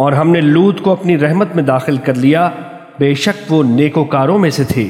اور ہم نے لوت کو اپنی رحمت میں داخل کر لیا، بے شک وہ نیکوکاروں میں سے تھے۔